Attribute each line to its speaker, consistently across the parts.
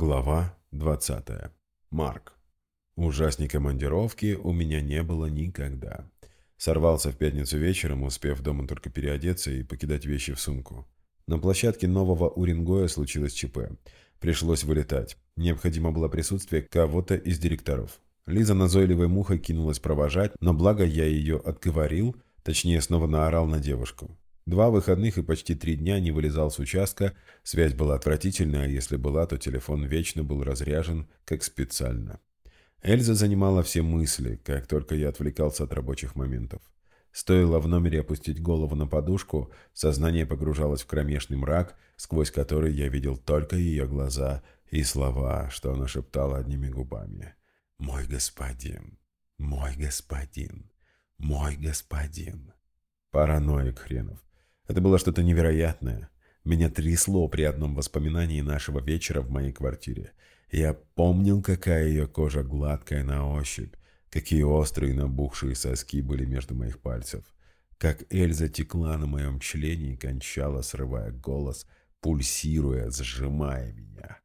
Speaker 1: Глава 20. Марк. Ужасней командировки у меня не было никогда. Сорвался в пятницу вечером, успев дома только переодеться и покидать вещи в сумку. На площадке нового Уренгоя случилось ЧП. Пришлось вылетать. Необходимо было присутствие кого-то из директоров. Лиза назойливой мухой кинулась провожать, но благо я ее отговорил, точнее снова наорал на девушку. Два выходных и почти три дня не вылезал с участка, связь была отвратительная, а если была, то телефон вечно был разряжен, как специально. Эльза занимала все мысли, как только я отвлекался от рабочих моментов. Стоило в номере опустить голову на подушку, сознание погружалось в кромешный мрак, сквозь который я видел только ее глаза и слова, что она шептала одними губами. «Мой господин, мой господин, мой господин». Параноик хренов. Это было что-то невероятное. Меня трясло при одном воспоминании нашего вечера в моей квартире. Я помнил, какая ее кожа гладкая на ощупь, какие острые набухшие соски были между моих пальцев, как Эльза текла на моем члене и кончала, срывая голос, пульсируя, сжимая меня.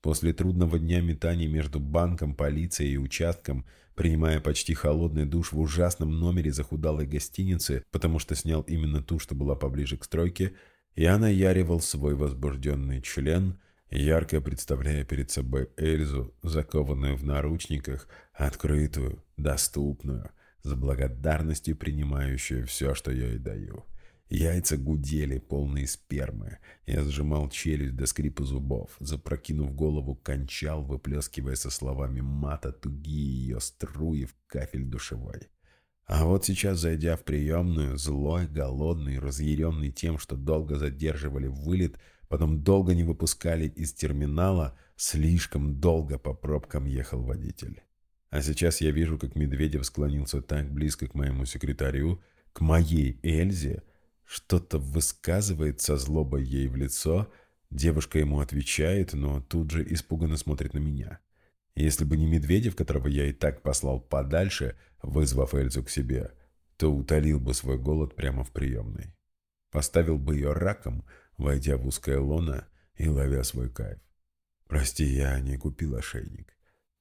Speaker 1: После трудного дня метаний между банком, полицией и участком, принимая почти холодный душ в ужасном номере захудалой гостиницы, потому что снял именно ту, что была поближе к стройке, я наяривал свой возбужденный член, ярко представляя перед собой Эльзу, закованную в наручниках, открытую, доступную, с благодарностью принимающую все, что я ей даю. Яйца гудели, полные спермы. Я сжимал челюсть до скрипа зубов, запрокинув голову, кончал, выплескивая со словами мата тугие ее струи в кафель душевой. А вот сейчас, зайдя в приемную, злой, голодный, разъяренный тем, что долго задерживали вылет, потом долго не выпускали из терминала, слишком долго по пробкам ехал водитель. А сейчас я вижу, как Медведев склонился так близко к моему секретарю, к моей Эльзе, что-то высказывает со злобой ей в лицо, девушка ему отвечает, но тут же испуганно смотрит на меня. Если бы не Медведев, которого я и так послал подальше, вызвав Эльзу к себе, то утолил бы свой голод прямо в приемной. Поставил бы ее раком, войдя в узкое лоно и ловя свой кайф. «Прости, я не купил ошейник».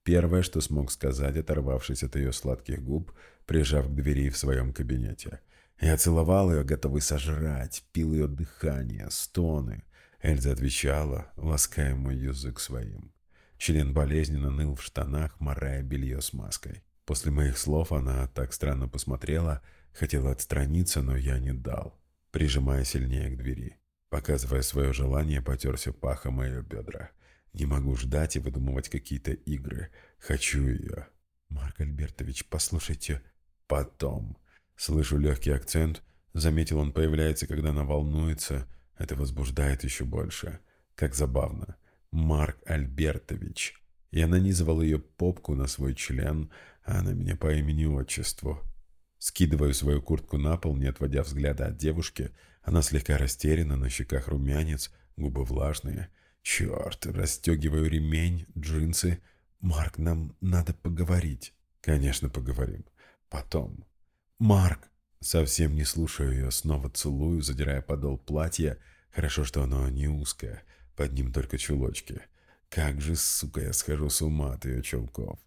Speaker 1: Первое, что смог сказать, оторвавшись от ее сладких губ, прижав к двери в своем кабинете – я целовал ее, готовый сожрать, пил ее дыхание, стоны. Эльза отвечала, лаская мой язык своим. Член болезненно ныл в штанах, морая белье с маской. После моих слов она так странно посмотрела, хотела отстраниться, но я не дал, прижимая сильнее к двери. Показывая свое желание, потерся пахом мои бедра. Не могу ждать и выдумывать какие-то игры. Хочу ее. Марк Альбертович, послушайте. Потом. Слышу легкий акцент. Заметил, он появляется, когда она волнуется. Это возбуждает еще больше. Как забавно. Марк Альбертович. Я нанизывал ее попку на свой член, а она меня по имени-отчеству. Скидываю свою куртку на пол, не отводя взгляда от девушки. Она слегка растеряна, на щеках румянец, губы влажные. Черт, расстегиваю ремень, джинсы. Марк, нам надо поговорить. Конечно, поговорим. Потом. «Марк!» Совсем не слушаю ее, снова целую, задирая подол платья. Хорошо, что оно не узкое, под ним только чулочки. Как же, сука, я схожу с ума от ее чулков.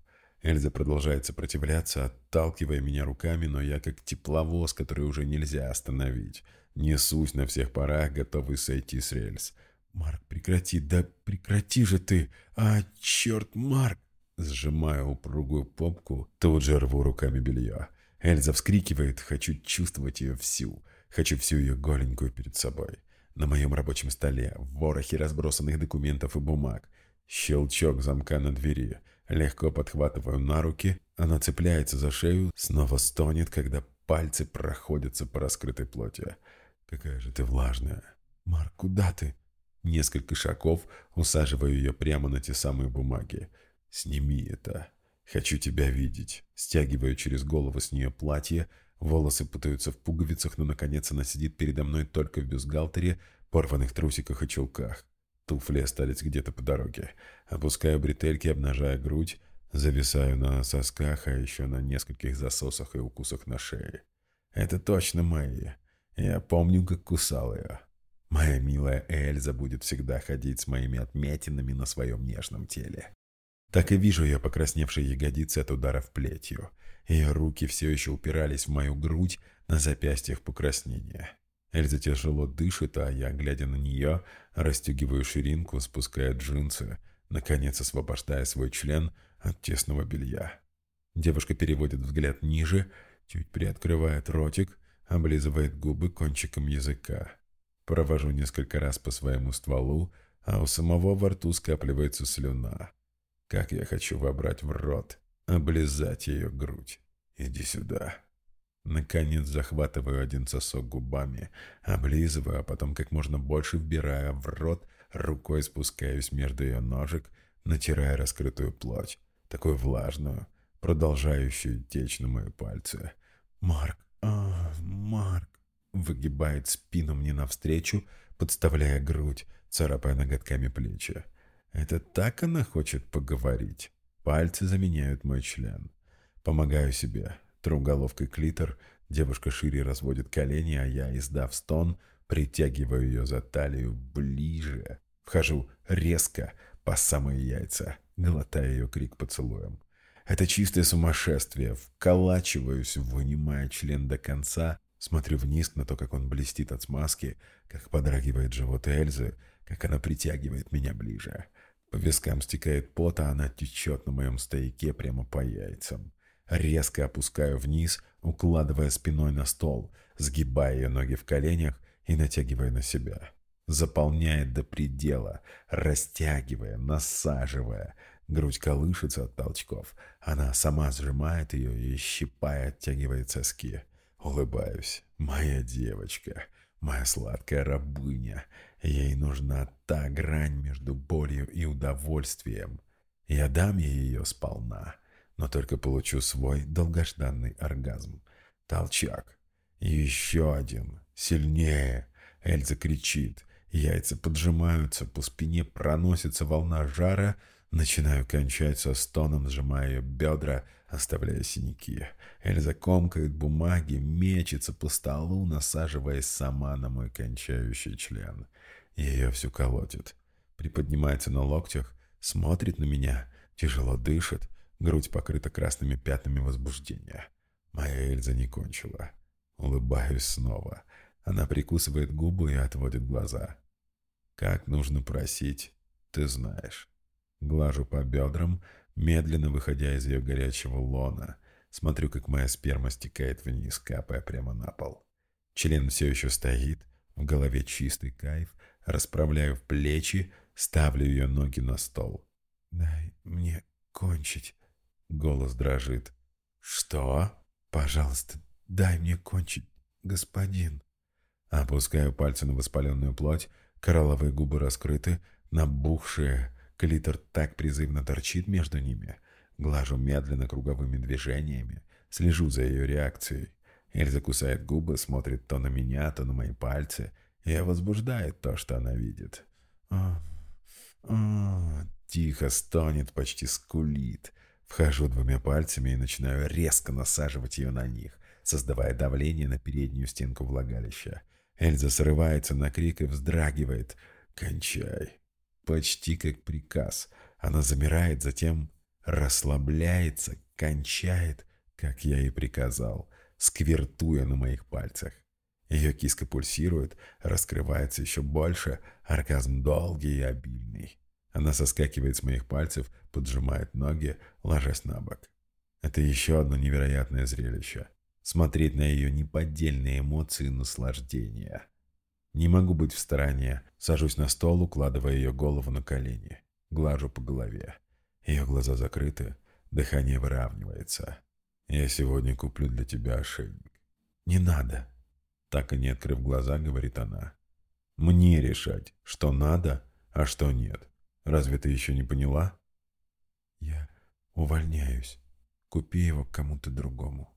Speaker 1: Эльза продолжает сопротивляться, отталкивая меня руками, но я как тепловоз, который уже нельзя остановить. Несусь на всех парах, готовый сойти с рельс. «Марк, прекрати, да прекрати же ты! А, черт, Марк!» Сжимаю упругую попку, тут же рву руками белье. Эльза вскрикивает, хочу чувствовать ее всю. Хочу всю ее голенькую перед собой. На моем рабочем столе, в ворохе разбросанных документов и бумаг. Щелчок замка на двери. Легко подхватываю на руки. Она цепляется за шею, снова стонет, когда пальцы проходятся по раскрытой плоти. Какая же ты влажная. Марк, куда ты? Несколько шагов, усаживаю ее прямо на те самые бумаги. Сними это. Хочу тебя видеть. Стягиваю через голову с нее платье, волосы путаются в пуговицах, но наконец она сидит передо мной только в бюстгальтере, порванных трусиках и чулках. Туфли остались где-то по дороге. Опускаю бретельки, обнажая грудь, зависаю на сосках, а еще на нескольких засосах и укусах на шее. Это точно мои. Я помню, как кусал ее. Моя милая Эльза будет всегда ходить с моими отметинами на своем нежном теле. Так и вижу ее покрасневшие ягодицы от ударов плетью. Ее руки все еще упирались в мою грудь, на запястьях покраснения. Эльза тяжело дышит, а я, глядя на нее, расстегиваю ширинку, спуская джинсы, наконец освобождая свой член от тесного белья. Девушка переводит взгляд ниже, чуть приоткрывает ротик, облизывает губы кончиком языка. Провожу несколько раз по своему стволу, а у самого во рту скапливается слюна. Как я хочу вобрать в рот, облизать ее грудь. Иди сюда. Наконец захватываю один сосок губами, облизываю, а потом как можно больше вбирая в рот, рукой спускаюсь между ее ножек, натирая раскрытую плоть, такую влажную, продолжающую течь на мои пальцы. «Марк, а, Марк!» Выгибает спину мне навстречу, подставляя грудь, царапая ноготками плечи. Это так она хочет поговорить. Пальцы заменяют мой член. Помогаю себе, Тру головкой клитор, девушка шире разводит колени, а я, издав стон, притягиваю ее за талию ближе. Вхожу резко по самые яйца, глотая ее крик поцелуем. Это чистое сумасшествие. Вколачиваюсь, вынимая член до конца, смотрю вниз на то, как он блестит от смазки, как подрагивает живот Эльзы, как она притягивает меня ближе. По вискам стекает пот, а она течет на моем стояке прямо по яйцам. Резко опускаю вниз, укладывая спиной на стол, сгибая ее ноги в коленях и натягивая на себя. Заполняет до предела, растягивая, насаживая. Грудь колышется от толчков. Она сама сжимает ее и, щипая, оттягивает соски. Улыбаюсь. Моя девочка, моя сладкая рабыня. Ей нужна та грань между болью и удовольствием. Я дам ей ее сполна но только получу свой долгожданный оргазм. Толчак. Еще один. Сильнее. Эльза кричит. Яйца поджимаются, по спине проносится волна жара. Начинаю кончать со стоном, сжимая ее бедра, оставляя синяки. Эльза комкает бумаги, мечется по столу, насаживаясь сама на мой кончающий член. Ее всю колотит. Приподнимается на локтях, смотрит на меня, тяжело дышит, Грудь покрыта красными пятнами возбуждения. Моя Эльза не кончила. Улыбаюсь снова. Она прикусывает губы и отводит глаза. Как нужно просить, ты знаешь. Глажу по бедрам, медленно выходя из ее горячего лона. Смотрю, как моя сперма стекает вниз, капая прямо на пол. Член все еще стоит, в голове чистый кайф. Расправляю в плечи, ставлю ее ноги на стол. «Дай мне кончить», Голос дрожит. «Что?» «Пожалуйста, дай мне кончить, господин». Опускаю пальцы на воспаленную плоть, коралловые губы раскрыты, набухшие, клитор так призывно торчит между ними. Глажу медленно круговыми движениями, слежу за ее реакцией. Эльза кусает губы, смотрит то на меня, то на мои пальцы, и возбуждает то, что она видит. «О, о, тихо стонет, почти скулит. Вхожу двумя пальцами и начинаю резко насаживать ее на них, создавая давление на переднюю стенку влагалища. Эльза срывается на крик и вздрагивает. «Кончай!» Почти как приказ. Она замирает, затем расслабляется, кончает, как я и приказал, сквертуя на моих пальцах. Ее киска пульсирует, раскрывается еще больше, оргазм долгий и обильный. Она соскакивает с моих пальцев, поджимает ноги, ложась на бок. Это еще одно невероятное зрелище. Смотреть на ее неподдельные эмоции наслаждения. Не могу быть в стороне. Сажусь на стол, укладывая ее голову на колени. Глажу по голове. Ее глаза закрыты, дыхание выравнивается. «Я сегодня куплю для тебя ошейник». «Не надо», — так и не открыв глаза, говорит она. «Мне решать, что надо, а что нет. Разве ты еще не поняла? Я увольняюсь. Купи его кому-то другому.